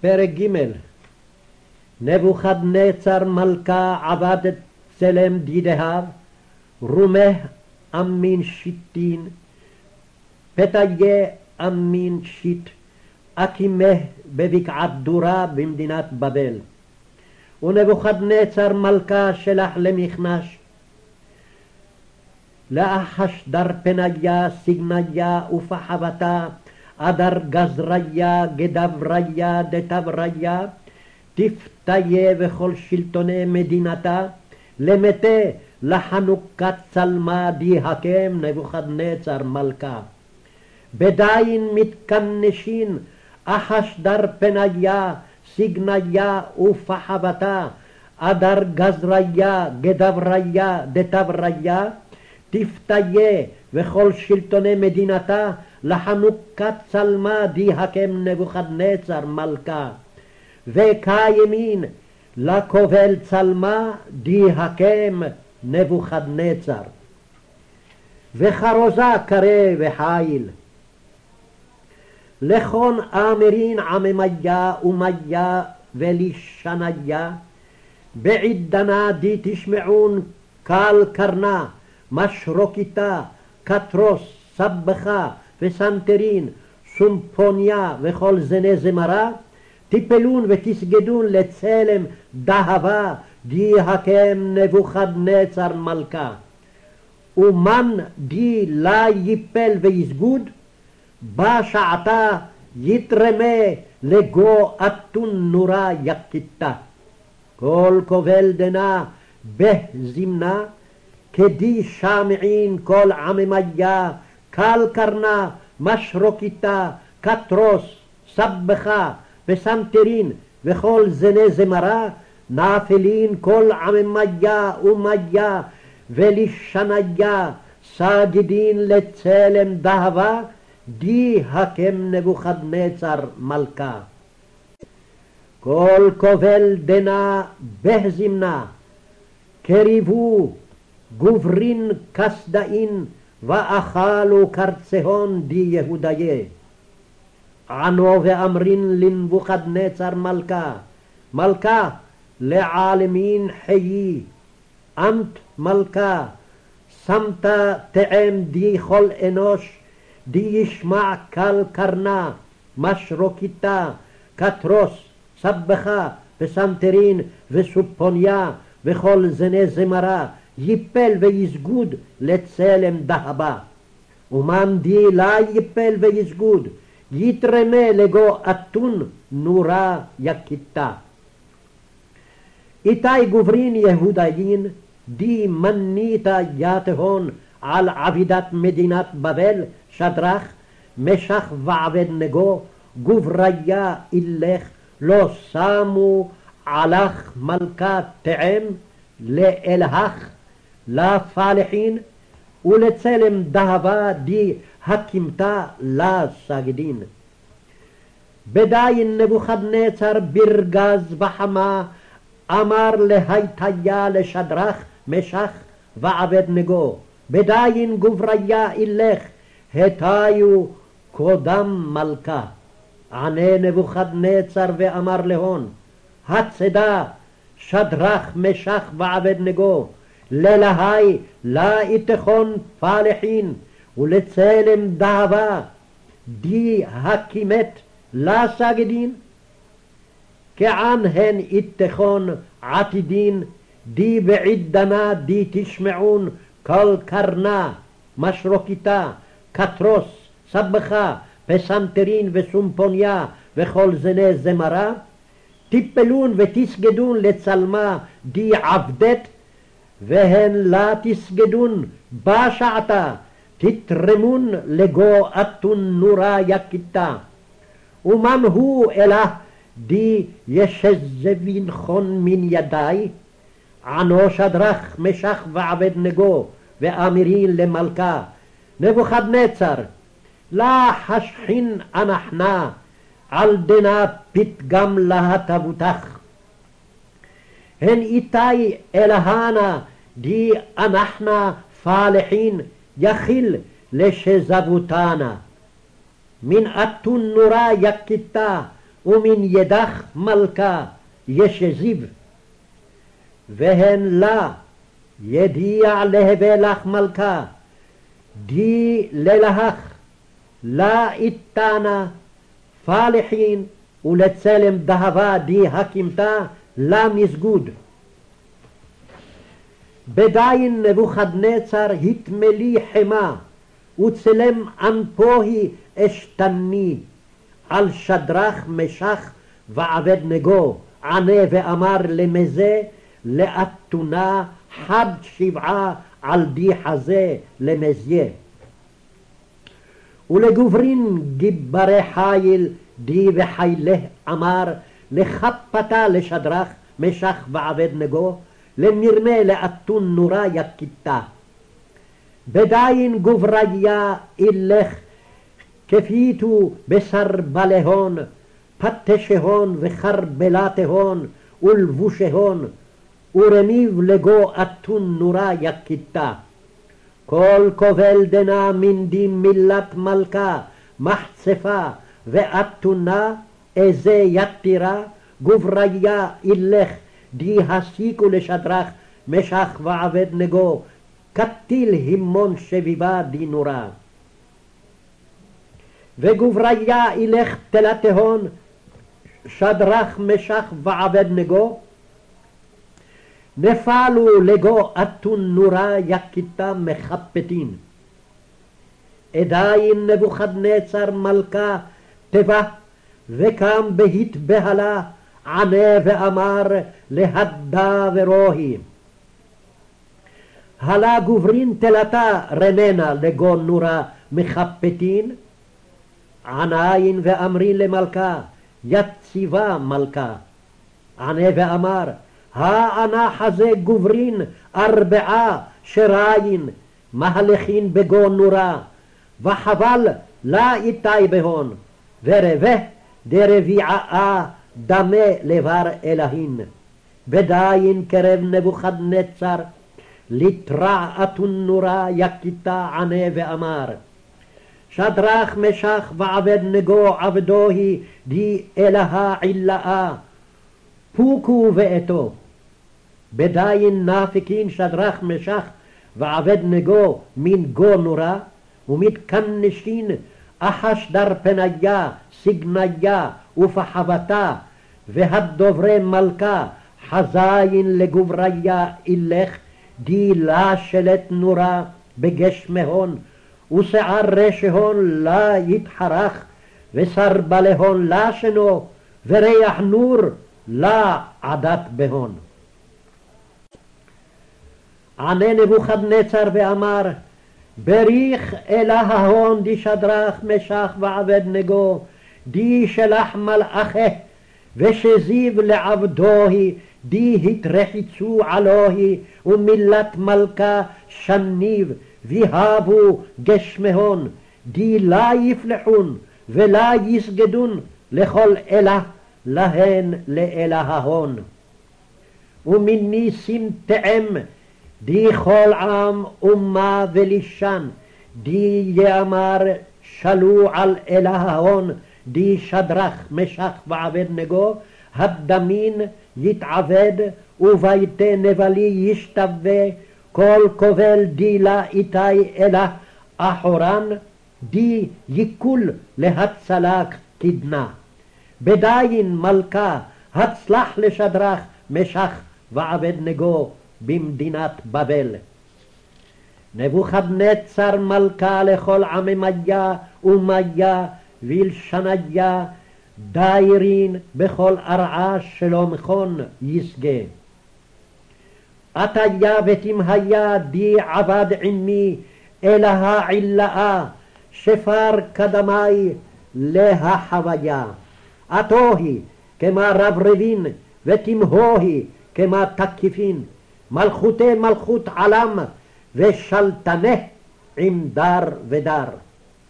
פרק ג' נבוכדנצר מלכה עבד צלם דידיו, רומי אמין שיטין, פתיה אמין שיט, אקימה בבקעת דורה במדינת בבל. ונבוכדנצר מלכה שלח למכנש לאחשדר פניה, סגניה ופחבתה, אדר גזריה, גדבריה, דתבריה, תפתיה וכל שלטוני מדינתה, למתה לחנוכת צלמה די הקם נבוכדנצר מלכה. בדין מתכנשין אחשדר פניה, סגניה ופחבתה, אדר גזריה, גדבריה, דתבריה, תפתיה וכל שלטוני מדינתה לחנוכת צלמה די הקם נבוכדנצר מלכה. וקיימין לכובל צלמה די הקם נבוכדנצר. וחרוזה קרא וחיל. לכון אמרין עממיה ומיה ולישניה בעידנה די תשמעון קל קרנה משרוקיתה, קטרוס, סבכה וסנטרין, סומפוניה וכל זני זמרה, תפלון ותסגדון לצלם דהבה, די הקם נבוכדנצר מלכה. ומן די לה יפל ויסגוד, בשעתה יתרמה לגו אתון נורה יכיתה. כל כובל דנה בזמנה כדי שמעין כל עממיה, קל קרנה, משרוקיתה, קטרוס, סבכה וסנטרין וכל זני זמרה, נאפלין כל עממיה ומיה ולשניה, סגדין לצלם דהבה, די הקם נבוכדנצר מלכה. כל כובל דנה בהזמנה, קריבו גוברין כסדאין ואכלו קרצהון די יהודיה. ענו ואמרין לנבוכדנצר מלכה, מלכה לעלמין חיי, אמת מלכה, שמת טעם די כל אנש, די ישמע קל קרנא, משרוקיתא, קתרוס, שבכא, פסנתרין, וסופוניה, וכל זני זמרא, יפל ויסגוד לצלם דהבא. ומן די לא יפל ויסגוד, יתרמא לגוא אתון נורא יקידתא. איתי גוברין יהודאין, די מניתה יתהון על עבידת מדינת בבל, שדרך, משך ועבד נגו, גובריה אילך, לא שמו עלך מלכה תאם, לאלהך לפלחין ולצלם דהבה די הקימתה לסגדין. בדין נבוכדנצר ברגז בחמה אמר להיטיה לשדרך משך ועבד נגו. בדין גובריה אילך הטיו קודם מלכה. ענה נבוכדנצר ואמר להון הצדה שדרך משך ועבד נגו ללהי לה איתכון פלחין ולצלם דאבה די הקימת לה סגדין כען הן איתכון עתידין די בעידנה די תשמעון כל קרנה משרוקיתה קטרוס סבכה פסנתרין וסומפוניה וכל זני זמרה. טיפלון ותסגדון לצלמה די עבדת והן לה תסגדון בשעתה, תתרמון לגו אתון נורה יכיתה. ומן הוא אלה די ישזבינכון מן ידי, ענו שדרך משך ועבד נגו, ואמירין למלכה, נבוכדנצר, לה חשכין אנחנה, על דנה פתגם להטבותך. הן איתי אלהנה די אנחנה פלחין יכיל לשזבותנה. מן אתון נורה יכיתה ומן ידך מלכה ישזיב. והן לה ידיע להווה לך מלכה, די ללהך, לה איתנה, פלחין ולצלם דהבה די הקימתה, לה מסגוד. בדין נבוכדנצר התמלי חמה, וצלם אנפוהי אשתני, על שדרך משך ועבד נגו, ענה ואמר למזה, לאתונה חד שבעה על די חזה למזיה. ולגוברין גיברי חיל די וחילה אמר, לכפתה לשדרך משך ועבד נגו, למרמה לאתון נורה יכיתה. בדין גובריה אילך כפיתו בשר בלהון, פתשהון וחרבלתהון ולבושהון, ורמיב לגו אתון נורה יכיתה. כל כובל דנה מנדי מילת מלכה, מחצפה ואתונה, איזה יתירה, גובריה אילך, די הסיקו לשדרך, משך ועבד נגו, קטיל הימון שביבה די נורה. וגובריה אילך תלתהון, שדרך משך ועבד נגו, נפלו לגו אתון נורה יכיתה מחפתין. עדיין נבוכדנצר מלכה תבה וקם בהתבהלה ענה ואמר להדה ורוהי. הלה גוברין תלתה רננה לגו נורה מחפתין עניין ואמרין למלכה יציבה מלכה ענה ואמר האנח הזה גוברין ארבעה שראין מהלכין בגו נורה וחבל לה איתי בהון ורבה דרביעה דמה לבר אלהין. ודין קרב נבוכדנצר לתרע אתון נורה יכיתה ענה ואמר שדרך משך ועבד נגו עבדו היא די אלהה עילאה פוקו ואתו. בדין נפקין שדרך משך ועבד נגו מן גו נורה ומתכנשין אחש דרפניה סגניה ופחבתה והדוברי מלכה חזין לגובריה אילך דילה שלט נורה בגשמהון ושיער רשהון לה יתחרך ושר בלהון לה שנו וריח נור לה עדת בהון. ענה נבוכדנצר ואמר בריך אלה ההון די שדרך משך ועבד נגו די שלח מלאכה ושזיב לעבדוהי די התרחיצו עלוהי ומילת מלכה שניב ויהבו גשמהון די לה יפלחון ולה יסגדון לכל אלה להן לאלה ההון. ומניסים תאם די כל עם אומה ולישן די יאמר שלו על אלה ההון די שדרך משך ועבד נגו הדמין יתעבד וביתי נבלי ישתווה כל כובל די לה איתי אלה אחורן די ייקול להצלה קדנה. בדין מלכה הצלח לשדרך משך ועבד נגו במדינת בבל. נבוכדנצר מלכה לכל עממיה ומיה וילשניה דיירין בכל ארעה שלא מכון ישגה. עתיה ותמהיה די עבד עמי אלה העילאה שפר קדמי להחוויה. עתוהי כמה רברבין ותמהוהי כמה תקיפין מלכותי מלכות עלם ושלטנה עם דר ודר.